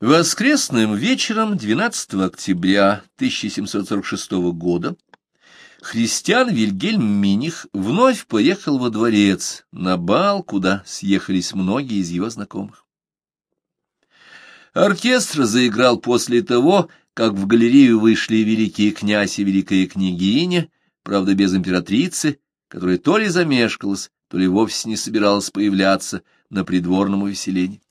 Воскресным вечером 12 октября 1746 года Христиан Вильгельм Миних вновь поехал во дворец на бал, куда съехались многие из его знакомых. Оркестр заиграл после того, как в галерею вышли великий князь и великая княгиня, правда, без императрицы, которая то ли замешкалась, то ли вовсе не собиралась появляться на придворном увеселении.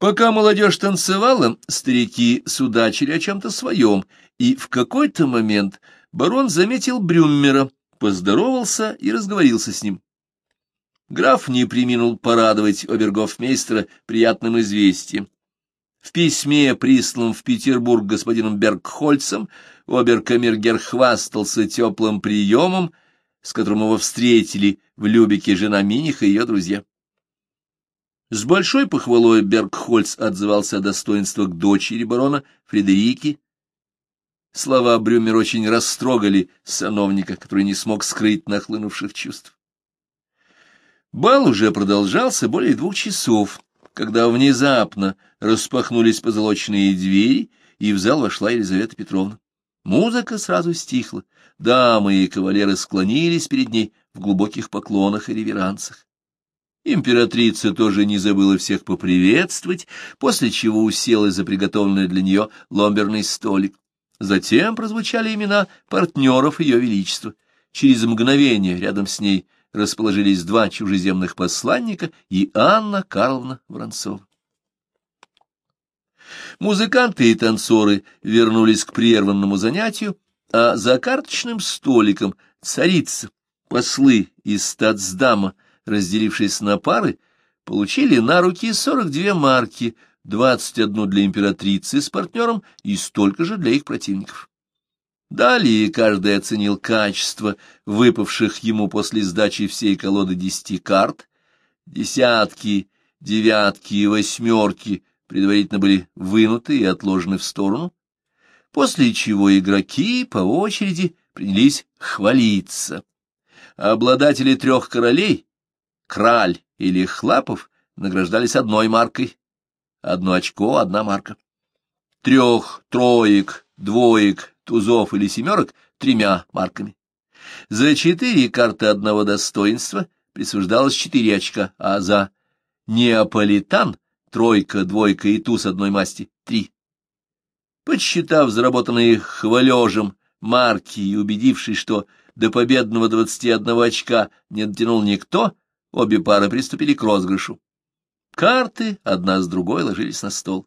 Пока молодежь танцевала, старики судачили о чем-то своем, и в какой-то момент барон заметил Брюммера, поздоровался и разговорился с ним. Граф не приминул порадовать обергофмейстера приятным известием. В письме, присланном в Петербург господином Бергхольцем, оберкамергер хвастался теплым приемом, с которым его встретили в Любике жена Миниха и ее друзья. С большой похвалой Бергхольц отзывался о достоинствах дочери барона Фредерики. Слова Брюмер очень растрогали сановника, который не смог скрыть нахлынувших чувств. Бал уже продолжался более двух часов, когда внезапно распахнулись позолоченные двери, и в зал вошла Елизавета Петровна. Музыка сразу стихла, дамы и кавалеры склонились перед ней в глубоких поклонах и реверансах. Императрица тоже не забыла всех поприветствовать, после чего уселась за приготовленный для нее ломберный столик. Затем прозвучали имена партнеров ее величества. Через мгновение рядом с ней расположились два чужеземных посланника и Анна Карловна Воронцова. Музыканты и танцоры вернулись к прерванному занятию, а за карточным столиком царица, послы из статсдама, разделившись на пары, получили на руки 42 марки, 21 для императрицы с партнером и столько же для их противников. Далее каждый оценил качество выпавших ему после сдачи всей колоды десяти карт. Десятки, девятки и восьмерки предварительно были вынуты и отложены в сторону, после чего игроки по очереди принялись хвалиться. Обладатели трех королей Краль или Хлапов награждались одной маркой. Одно очко, одна марка. Трех, троек, двоек, тузов или семерок — тремя марками. За четыре карты одного достоинства присуждалось четыре очка, а за неаполитан — тройка, двойка и туз одной масти — три. Подсчитав заработанные хвалежем марки и убедившись, что до победного двадцати одного очка не дотянул никто, Обе пары приступили к розыгрышу. Карты одна с другой ложились на стол.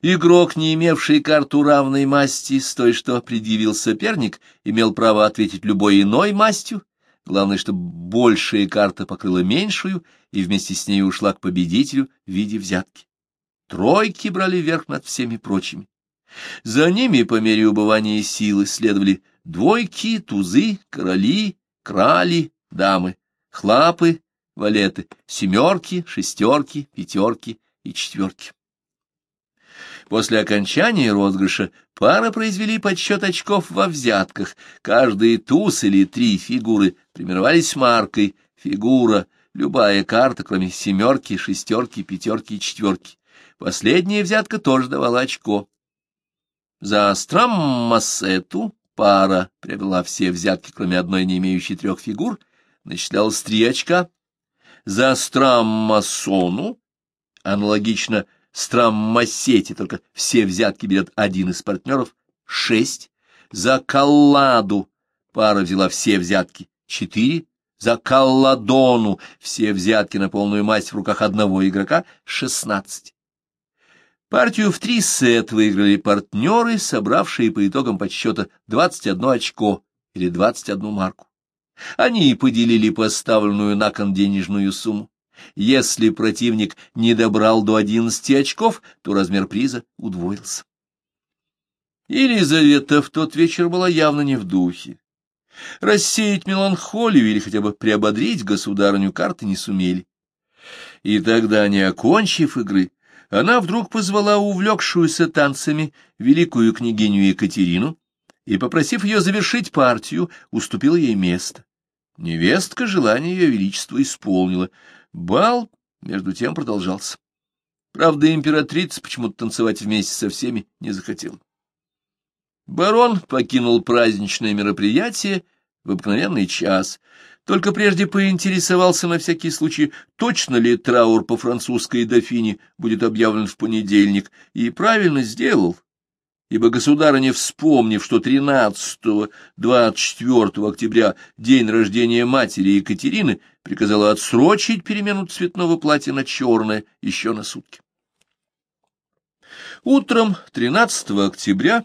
Игрок, не имевший карту равной масти с той, что предъявил соперник, имел право ответить любой иной мастью. Главное, чтобы большая карта покрыла меньшую и вместе с ней ушла к победителю в виде взятки. Тройки брали верх над всеми прочими. За ними по мере убывания силы следовали двойки, тузы, короли, крали, дамы, хлапы, валеты, семерки, шестерки, пятерки и четверки. После окончания розыгрыша пары произвели подсчет очков во взятках. Каждый туз или три фигуры примировались маркой. Фигура, любая карта, кроме семерки, шестерки, пятерки и четверки. Последняя взятка тоже давала очко. За страммассету пара приобрела все взятки, кроме одной не имеющей трех фигур, начислялось три очка, за страммасону, аналогично страммасете, только все взятки берет один из партнеров, шесть. За колладу пара взяла все взятки, четыре. За колладону все взятки на полную масть в руках одного игрока, шестнадцать. Партию в три сет выиграли партнеры, собравшие по итогам подсчета 21 очко или 21 марку. Они поделили поставленную на кон денежную сумму. Если противник не добрал до одиннадцати очков, то размер приза удвоился. Елизавета в тот вечер была явно не в духе. Рассеять меланхолию или хотя бы приободрить государыню карты не сумели. И тогда, не окончив игры, она вдруг позвала увлекшуюся танцами великую княгиню Екатерину и, попросив ее завершить партию, уступила ей место. Невестка желание ее величества исполнила. Бал, между тем, продолжался. Правда, императрица почему-то танцевать вместе со всеми не захотела. Барон покинул праздничное мероприятие в обыкновенный час, только прежде поинтересовался на всякий случай, точно ли траур по французской дофине будет объявлен в понедельник, и правильно сделал, ибо государыня, вспомнив, что 13-24 октября день рождения матери Екатерины, приказала отсрочить перемену цветного платья на черное еще на сутки. Утром 13 октября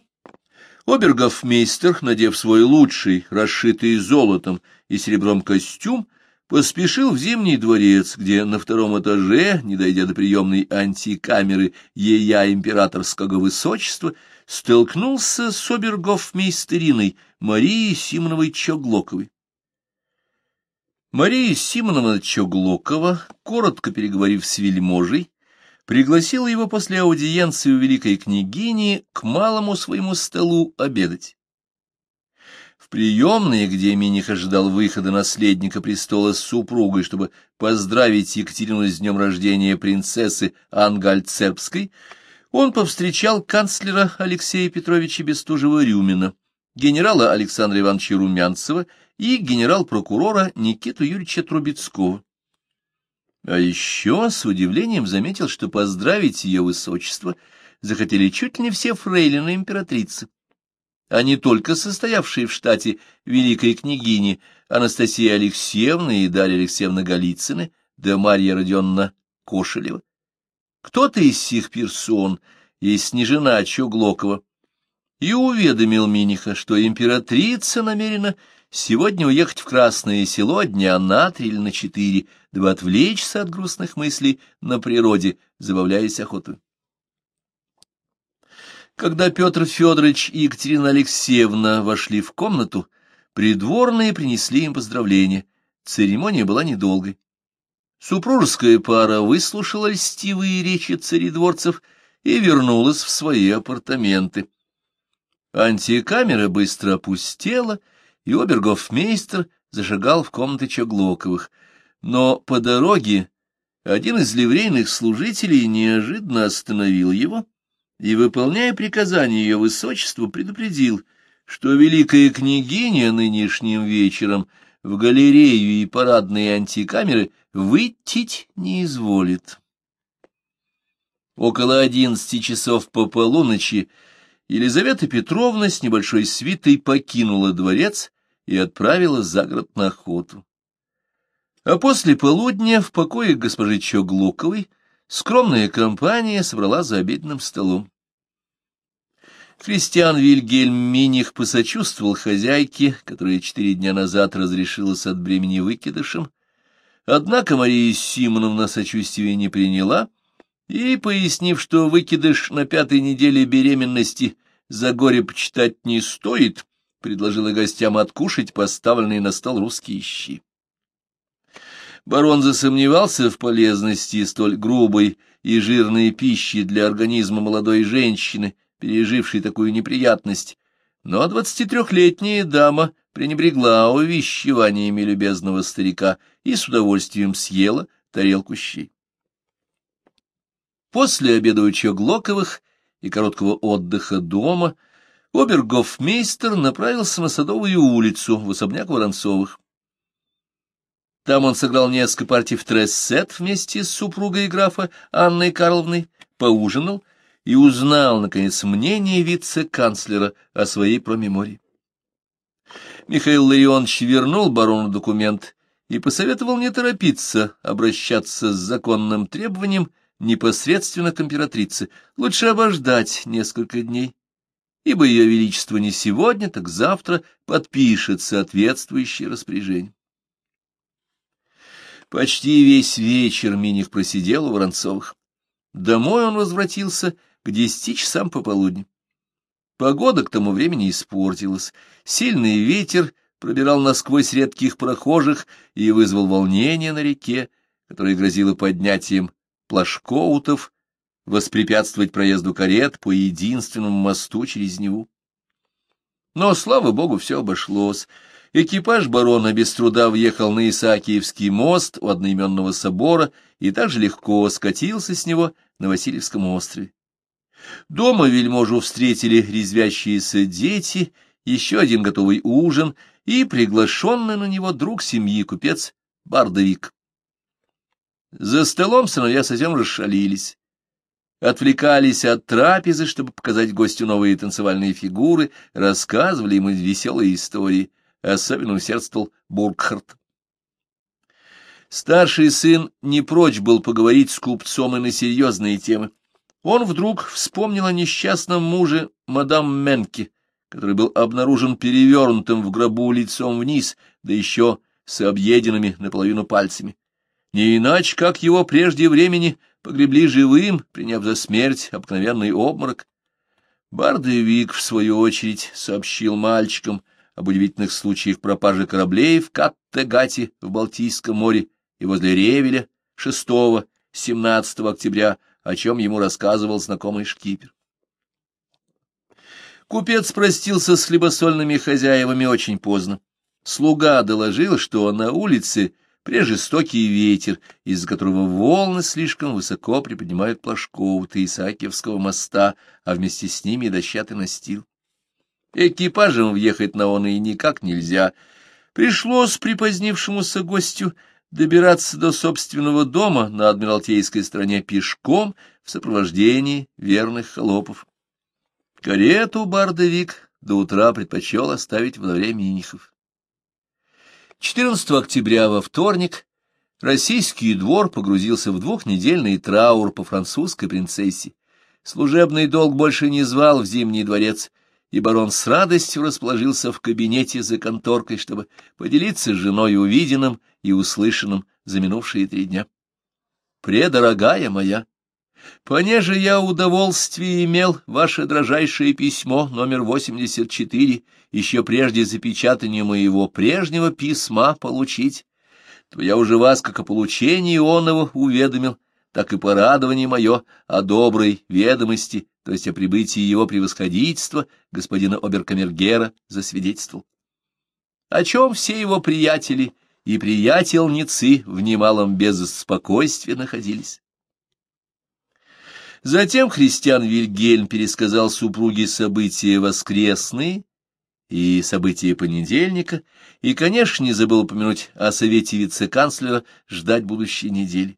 Обергофмейстер, надев свой лучший, расшитый золотом и серебром костюм, поспешил в Зимний дворец, где на втором этаже, не дойдя до приемной антикамеры ея императорского высочества, столкнулся с обергофмейстериной Марией Симоновой Чоглоковой. Мария Симоновна Чоглокова, коротко переговорив с вельможей, пригласила его после аудиенции у великой княгини к малому своему столу обедать. В приемной, где Миних ожидал выхода наследника престола с супругой, чтобы поздравить Екатерину с днем рождения принцессы Ангальцепской, он повстречал канцлера Алексея Петровича Бестужева-Рюмина, генерала Александра Ивановича Румянцева и генерал-прокурора Никиту Юрьевича Трубецкого. А еще с удивлением заметил, что поздравить ее высочество захотели чуть ли не все фрейлины императрицы, а не только состоявшие в штате великой княгини Анастасия Алексеевна и Дарья Алексеевна Голицыны, да Марья Родионовна Кошелева. Кто-то из сих персон, есть не жена Чуглокова, и уведомил Миниха, что императрица намерена сегодня уехать в Красное Село дня на три или на четыре, дабы отвлечься от грустных мыслей на природе, забавляясь охотой. Когда Петр Федорович и Екатерина Алексеевна вошли в комнату, придворные принесли им поздравления. Церемония была недолгой. Супружеская пара выслушала льстивые речи царедворцев и вернулась в свои апартаменты. Антикамера быстро опустела, и обергофмейстер зашагал в комнаты Чаглоковых — но по дороге один из ливрейных служителей неожиданно остановил его и, выполняя приказание ее высочеству, предупредил, что великая княгиня нынешним вечером в галерею и парадные антикамеры выйти не изволит. Около одиннадцати часов по полуночи Елизавета Петровна с небольшой свитой покинула дворец и отправилась за город на охоту. А после полудня в покое госпожи Чоглуковой скромная компания собрала за обеденным столом. Кристиан Вильгельм Миних посочувствовал хозяйке, которая четыре дня назад разрешилась от бремени выкидышем, однако Мария Симоновна сочувствия не приняла, и, пояснив, что выкидыш на пятой неделе беременности за горе почитать не стоит, предложила гостям откушать поставленные на стол русские щи. Барон засомневался в полезности столь грубой и жирной пищи для организма молодой женщины, пережившей такую неприятность, но двадцатитрехлетняя дама пренебрегла увещеваниями любезного старика и с удовольствием съела тарелку щей. После обеда у Чоглоковых и короткого отдыха дома обергофмейстер направился на Садовую улицу в особняк Воронцовых. Там он сыграл несколько партий в трессет вместе с супругой графа Анной Карловной, поужинал и узнал, наконец, мнение вице-канцлера о своей промемории. Михаил Ларионович вернул барону документ и посоветовал не торопиться обращаться с законным требованием непосредственно к императрице, лучше обождать несколько дней, ибо ее величество не сегодня, так завтра подпишет соответствующее распоряжение. Почти весь вечер Миних просидел у Воронцовых. Домой он возвратился к десяти часам пополудни. Погода к тому времени испортилась. Сильный ветер пробирал насквозь редких прохожих и вызвал волнение на реке, которое грозило поднятием плашкоутов, воспрепятствовать проезду карет по единственному мосту через Неву. Но, слава богу, все обошлось. Экипаж барона без труда въехал на Исаакиевский мост у одноименного собора и также легко скатился с него на Васильевском острове. Дома вельможу встретили резвящиеся дети, еще один готовый ужин и приглашенный на него друг семьи купец Бардовик. За столом сыновья совсем расшалились. Отвлекались от трапезы, чтобы показать гостю новые танцевальные фигуры, рассказывали ему веселые истории — особенно усердствовал Бургхарт. Старший сын не прочь был поговорить с купцом и на серьезные темы. Он вдруг вспомнил о несчастном муже мадам Менке, который был обнаружен перевернутым в гробу лицом вниз, да еще с объеденными наполовину пальцами. Не иначе, как его прежде времени погребли живым, приняв за смерть обыкновенный обморок. Бардевик, в свою очередь, сообщил мальчикам, об удивительных случаях пропажи кораблей в Каттегате в Балтийском море и возле Ревеля 6-17 октября, о чем ему рассказывал знакомый шкипер. Купец простился с хлебосольными хозяевами очень поздно. Слуга доложил, что на улице прежестокий ветер, из-за которого волны слишком высоко приподнимают плашков Исаакиевского моста, а вместе с ними дощатый настил. Экипажем въехать на он и никак нельзя. Пришлось припозднившемуся гостю добираться до собственного дома на Адмиралтейской стороне пешком в сопровождении верных холопов. Карету Бардовик до утра предпочел оставить во дворе Минихов. 14 октября во вторник российский двор погрузился в двухнедельный траур по французской принцессе. Служебный долг больше не звал в Зимний дворец — и барон с радостью расположился в кабинете за конторкой, чтобы поделиться с женой увиденным и услышанным за минувшие три дня. «Предорогая моя, понеже я удовольствие имел ваше дрожайшее письмо номер 84, еще прежде запечатания моего прежнего письма получить, то я уже вас, как о получении оного, уведомил, так и порадование мое о доброй ведомости, то есть о прибытии его превосходительства, господина Оберкамергера, засвидетельствовал. О чем все его приятели и приятельницы в немалом безспокойстве находились. Затем христиан Вильгельм пересказал супруге события воскресные и события понедельника, и, конечно, не забыл упомянуть о совете вице-канцлера ждать будущей недели.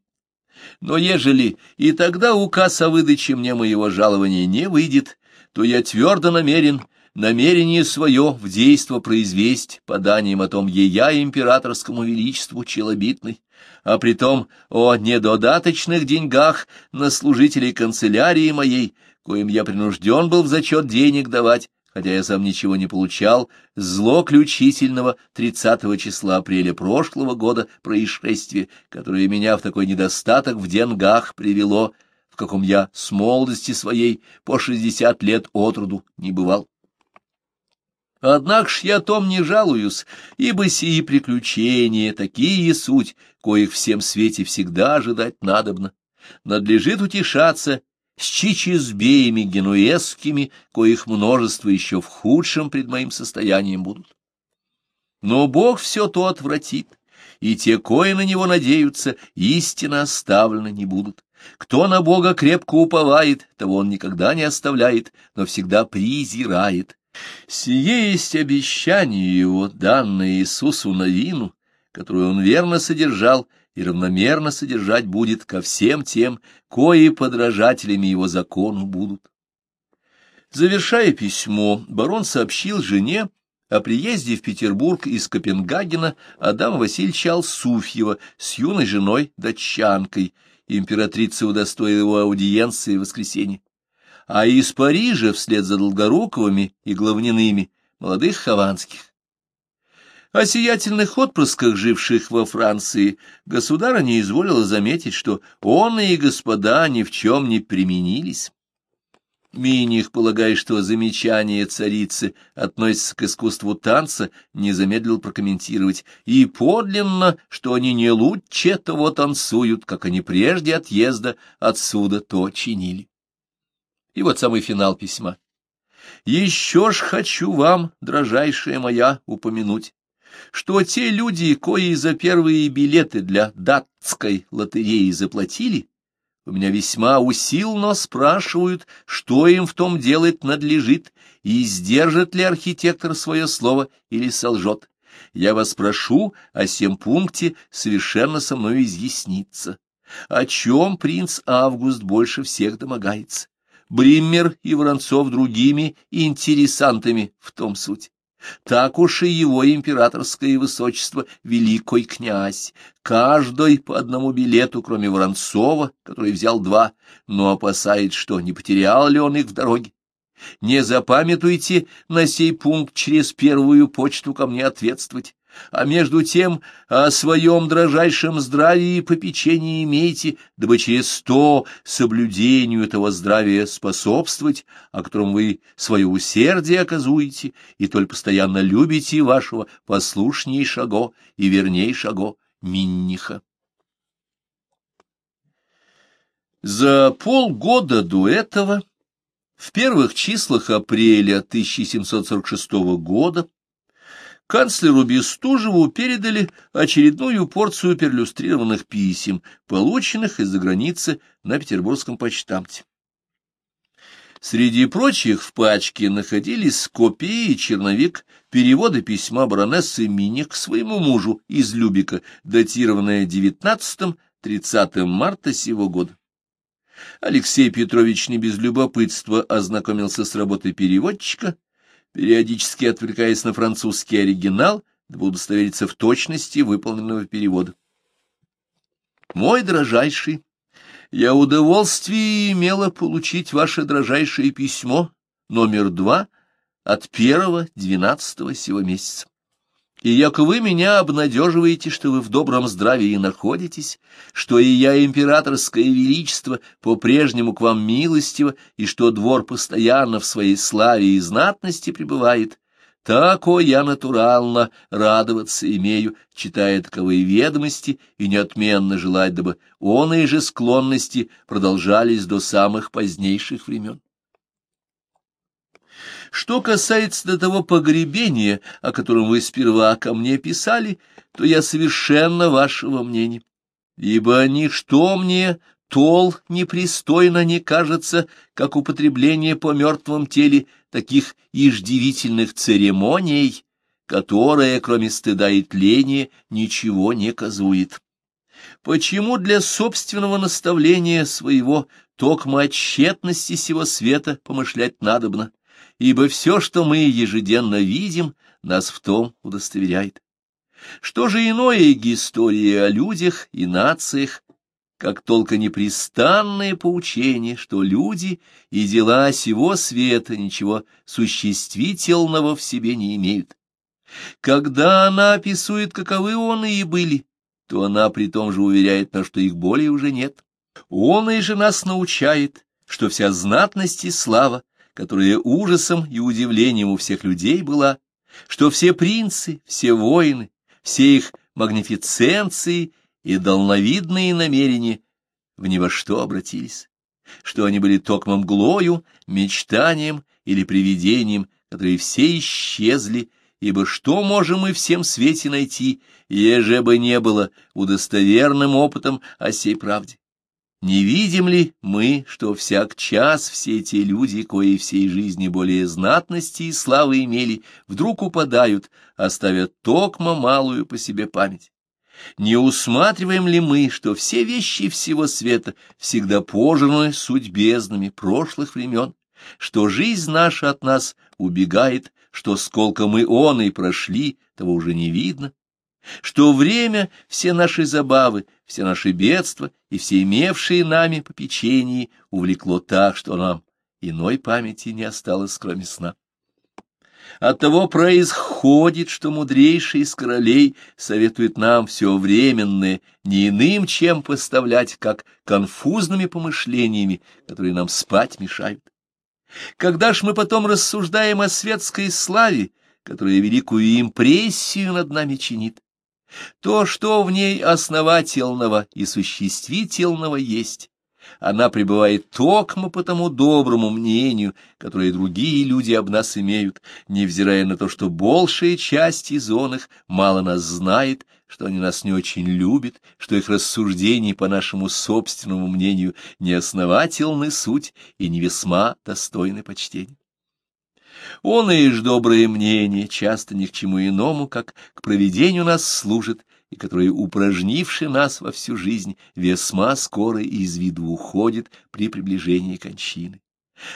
Но ежели и тогда указ о выдаче мне моего жалования не выйдет, то я твердо намерен намерение свое в действо произвесть поданием о том ея императорскому величеству челобитной, а притом о недодаточных деньгах на служителей канцелярии моей, коим я принужден был в зачет денег давать, хотя я сам ничего не получал, злоключительного 30 числа апреля прошлого года происшествия, которое меня в такой недостаток в деньгах привело, в каком я с молодости своей по шестьдесят лет от роду не бывал. Однако ж я том не жалуюсь, ибо сии приключения такие суть, коих всем свете всегда ожидать надобно. Надлежит утешаться с чичизбеями генуэзскими, коих множество еще в худшем пред моим состоянием будут. Но Бог все то отвратит, и те, кои на него надеются, истинно оставлены не будут. Кто на Бога крепко уповает, того он никогда не оставляет, но всегда презирает. Сие есть обещание его, данное Иисусу на вину, которую он верно содержал и равномерно содержать будет ко всем тем, кои подражателями его закону будут. Завершая письмо, барон сообщил жене о приезде в Петербург из Копенгагена Адама Васильевича Алсуфьева с юной женой-датчанкой. Императрица удостоила его аудиенции в воскресенье. А из Парижа, вслед за Долгоруковыми и Главниными, молодых хованских. О сиятельных отпрысках, живших во Франции, государыня изволила заметить, что он и господа ни в чем не применились. Миних, полагая, что замечание царицы относится к искусству танца, не замедлил прокомментировать. И подлинно, что они не лучше того танцуют, как они прежде отъезда отсюда то чинили. И вот самый финал письма. «Еще ж хочу вам, дрожайшая моя, упомянуть, что те люди, кои за первые билеты для датской лотереи заплатили, у меня весьма усилно спрашивают, что им в том делать надлежит, и сдержит ли архитектор свое слово или солжет. Я вас прошу о сем пункте совершенно со мной изъясниться. О чем принц Август больше всех домогается? Бриммер и Воронцов другими интересантами в том суть. Так уж и его императорское высочество, великий князь, каждый по одному билету, кроме Воронцова, который взял два, но опасает, что не потерял ли он их в дороге. Не запамятуйте на сей пункт через первую почту ко мне ответствовать а между тем о своем дрожайшем здравии и попечении имейте, дабы через то соблюдению этого здравия способствовать, о котором вы свое усердие оказуете, и только постоянно любите вашего послушнейшего и вернейшего Минниха. За полгода до этого, в первых числах апреля 1746 года, канцлеру Бестужеву передали очередную порцию перлюстрированных писем, полученных из-за границы на петербургском почтамте. Среди прочих в пачке находились копии и черновик перевода письма баронессы Миник к своему мужу из Любика, датированное 19-30 марта сего года. Алексей Петрович не без любопытства ознакомился с работой переводчика, периодически отвлекаясь на французский оригинал, дабы удостовериться в точности выполненного перевода. «Мой дрожайший, я удовольствие имела получить ваше дрожайшее письмо, номер два, от первого двенадцатого сего месяца и яко вы меня обнадеживаете, что вы в добром здравии находитесь, что и я, императорское величество, по-прежнему к вам милостиво, и что двор постоянно в своей славе и знатности пребывает, тако я натурально радоваться имею, читая таковые ведомости, и неотменно желать, дабы оные же склонности продолжались до самых позднейших времен. Что касается до того погребения, о котором вы сперва ко мне писали, то я совершенно вашего мнения. Ибо ничто мне тол непристойно не кажется, как употребление по мертвом теле таких иждивительных церемоний, которые, кроме стыда и тления, ничего не казует. Почему для собственного наставления своего токмо о тщетности сего света помышлять надобно? Ибо все, что мы ежедневно видим, нас в том удостоверяет. Что же иное история о людях и нациях, как только непрестанное поучение, что люди и дела сего света ничего существительного в себе не имеют. Когда она описывает, каковы он и были, то она при том же уверяет нас, что их более уже нет. Он и же нас научает, что вся знатность и слава которая ужасом и удивлением у всех людей была, что все принцы, все воины, все их магнифиценции и долновидные намерения в ни во что обратились, что они были токмом глою, мечтанием или привидением, которые все исчезли, ибо что можем мы всем свете найти, еже бы не было удостоверным опытом о сей правде? Не видим ли мы, что всяк час все те люди, кои всей жизни более знатности и славы имели, вдруг упадают, оставя токмо малую по себе память? Не усматриваем ли мы, что все вещи всего света всегда пожраны судьбезнами прошлых времен, что жизнь наша от нас убегает, что сколько мы он и прошли, того уже не видно? что время все наши забавы, все наши бедства и все имевшие нами попечении увлекло так, что нам иной памяти не осталось, кроме сна. Оттого происходит, что мудрейший из королей советует нам все временное не иным, чем поставлять, как конфузными помышлениями, которые нам спать мешают. Когда ж мы потом рассуждаем о светской славе, которая великую импрессию над нами чинит, то, что в ней основательного и существительного есть, Она пребывает токмо по тому доброму мнению, которое другие люди об нас имеют, невзирая на то, что большая часть из он мало нас знает, что они нас не очень любят, что их рассуждения, по нашему собственному мнению, не основательны суть и не весьма достойны почтения. Он и ж доброе мнение часто ни к чему иному, как к проведению нас служит, и которое, упражнивши нас во всю жизнь, весьма скоро из виду уходит при приближении кончины.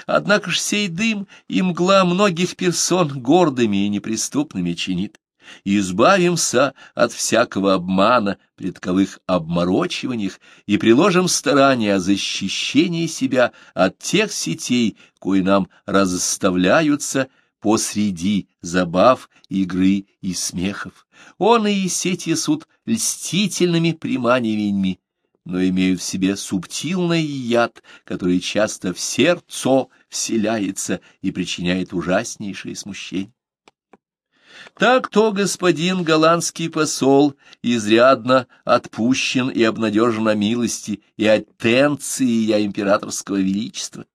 Однако ж сей дым и мгла многих персон гордыми и неприступными чинит избавимся от всякого обмана при таковых обморочиваниях и приложим старания о защищении себя от тех сетей, кои нам разоставляются посреди забав, игры и смехов. Он и сети суд льстительными приманиваниями, но имеют в себе субтилный яд, который часто в сердце вселяется и причиняет ужаснейшее смущение. Так то господин голландский посол изрядно отпущен и обнадежен на милости и аттенции я императорского величества.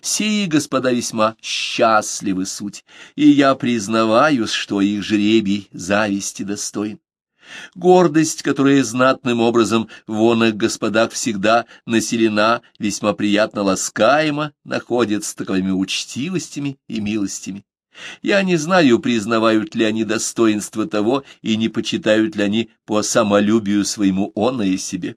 Сии господа весьма счастливы суть, и я признаваюсь, что их жребий зависти достоин. Гордость, которая знатным образом в онных господах всегда населена, весьма приятно ласкаема, находится таковыми учтивостями и милостями. Я не знаю, признавают ли они достоинство того и не почитают ли они по самолюбию своему оное себе.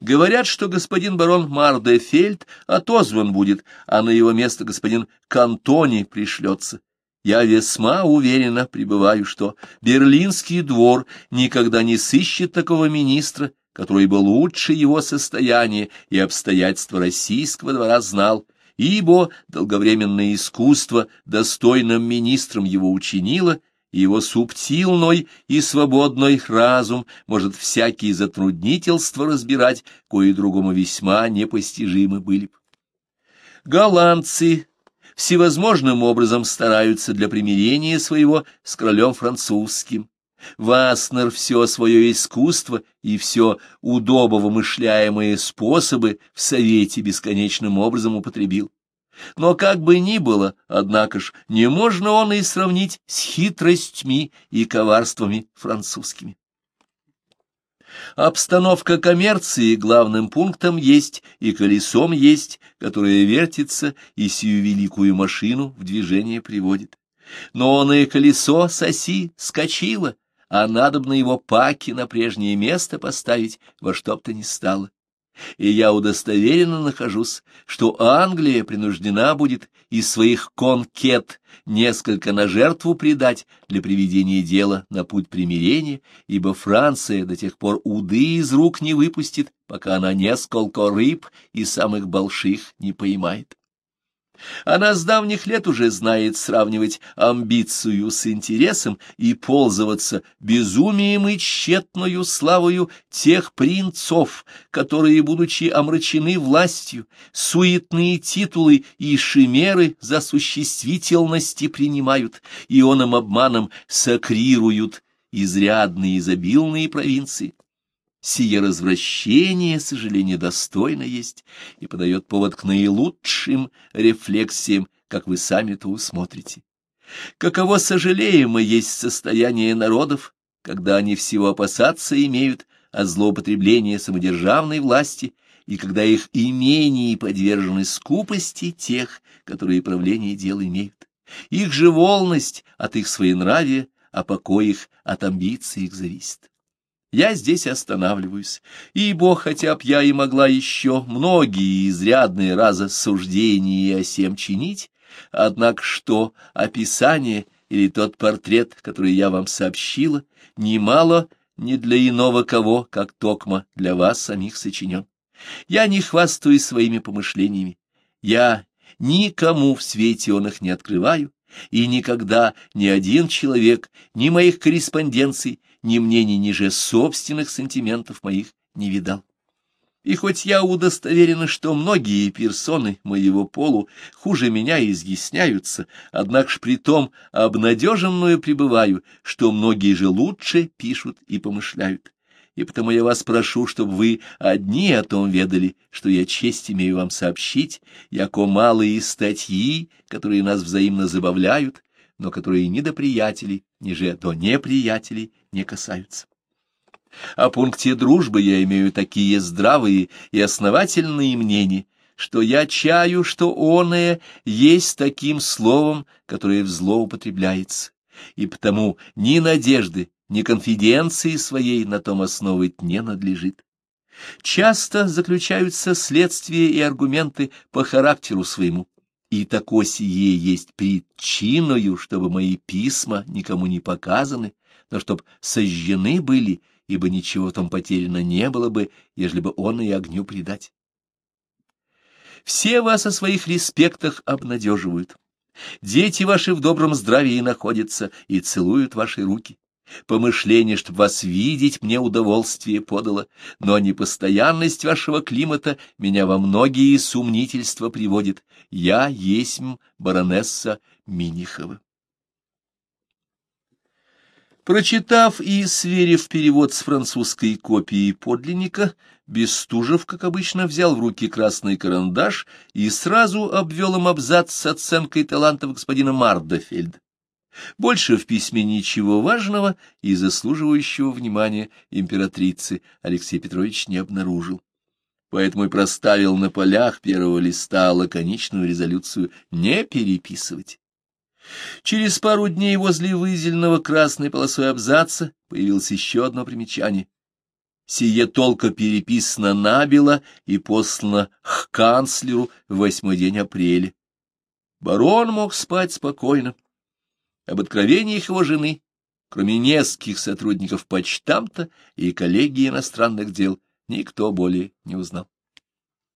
Говорят, что господин барон Мардефельд отозван будет, а на его место господин Кантони пришлется. Я весьма уверенно пребываю, что Берлинский двор никогда не сыщет такого министра, который бы лучше его состояния и обстоятельства российского двора знал, ибо долговременное искусство достойным министром его учинило, и его субтилной и свободной разум может всякие затруднительства разбирать, кои другому весьма непостижимы были б. Голландцы всевозможным образом стараются для примирения своего с королем французским. Васнер все свое искусство и все удобовымышляемые способы в совете бесконечным образом употребил. Но как бы ни было, однако ж, не можно он и сравнить с хитростьми и коварствами французскими. Обстановка коммерции главным пунктом есть и колесом есть, которое вертится и сию великую машину в движение приводит. Но он и колесо соси скочило, а надобно его паки на прежнее место поставить во что б то ни стало и я удостоверенно нахожусь, что Англия принуждена будет из своих конкет несколько на жертву предать для приведения дела на путь примирения, ибо Франция до тех пор уды из рук не выпустит, пока она несколько рыб и самых больших не поймает. Она с давних лет уже знает сравнивать амбицию с интересом и пользоваться безумием и тщетною славою тех принцов, которые, будучи омрачены властью, суетные титулы и шимеры за существительности принимают, и оном обманом сокрируют изрядные изобилные провинции сие развращение, сожаление, достойно есть и подает повод к наилучшим рефлексиям, как вы сами-то усмотрите. Каково сожалеемо есть состояние народов, когда они всего опасаться имеют от злоупотребления самодержавной власти и когда их имения подвержены скупости тех, которые правление дел имеют. Их же волность от их своенравия, а покой их от амбиций их зависит. Я здесь останавливаюсь, ибо хотя б я и могла еще многие изрядные раза суждения о сем чинить, однако что описание или тот портрет, который я вам сообщила, немало не для иного кого, как токма для вас самих сочинен. Я не хвастаюсь своими помышлениями, я никому в свете он их не открываю, и никогда ни один человек, ни моих корреспонденций, ни мнений ниже собственных сантиментов моих не видал. И хоть я удостоверена, что многие персоны моего полу хуже меня изъясняются, однако ж при том обнадеженную пребываю, что многие же лучше пишут и помышляют. и потому я вас прошу, чтобы вы одни о том ведали, что я честь имею вам сообщить, яко малые статьи, которые нас взаимно забавляют, но которые ни до приятелей, ни же до неприятелей не касаются. О пункте дружбы я имею такие здравые и основательные мнения, что я чаю, что оное есть таким словом, которое в зло употребляется, и потому ни надежды, ни конфиденции своей на том основывать не надлежит. Часто заключаются следствия и аргументы по характеру своему, и тако сие есть причиною, чтобы мои письма никому не показаны, но чтоб сожжены были, ибо ничего там потеряно не было бы, ежели бы он и огню предать. Все вас о своих респектах обнадеживают. Дети ваши в добром здравии находятся и целуют ваши руки. Помышление, чтобы вас видеть, мне удовольствие подало, но непостоянность вашего климата меня во многие сумнительства приводит. Я есть баронесса Минихова. Прочитав и сверив перевод с французской копией подлинника, Бестужев, как обычно, взял в руки красный карандаш и сразу обвел им абзац с оценкой талантов господина Мардефельда. Больше в письме ничего важного и заслуживающего внимания императрицы Алексей Петрович не обнаружил. Поэтому и проставил на полях первого листа лаконичную резолюцию не переписывать. Через пару дней возле выделенного красной полосой абзаца появилось еще одно примечание. Сие толко переписано набело и послано к канцлеру в восьмой день апреля. Барон мог спать спокойно. Об откровениях его жены, кроме нескольких сотрудников почтамта и коллегии иностранных дел, никто более не узнал.